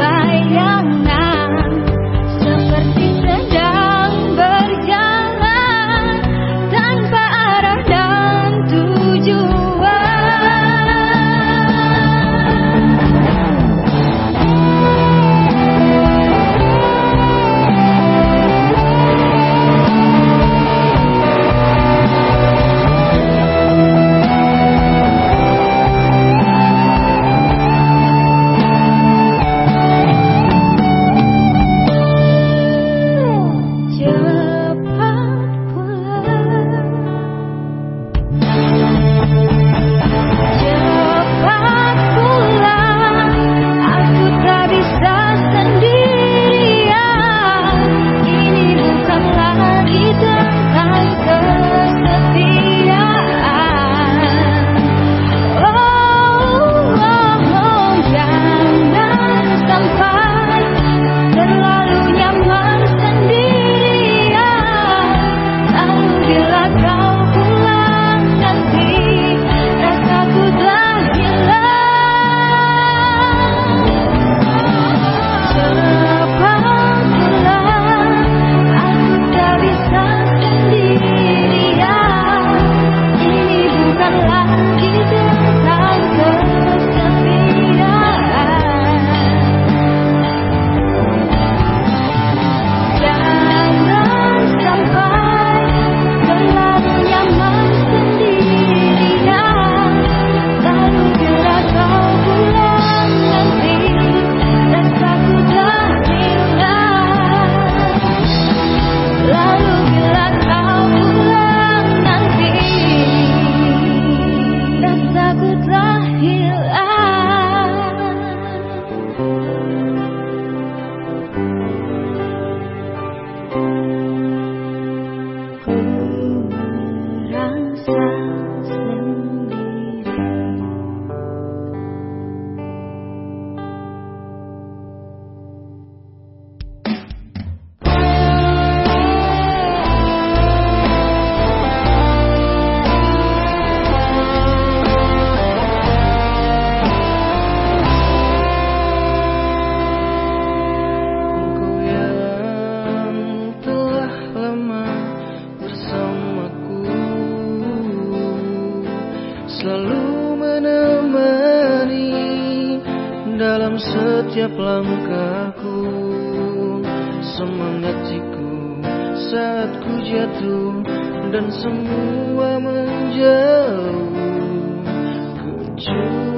太阳 selalu menemani dalam setiap langkahku. Semangatiku saat ku jatuh dan semua menjauh. Kecuali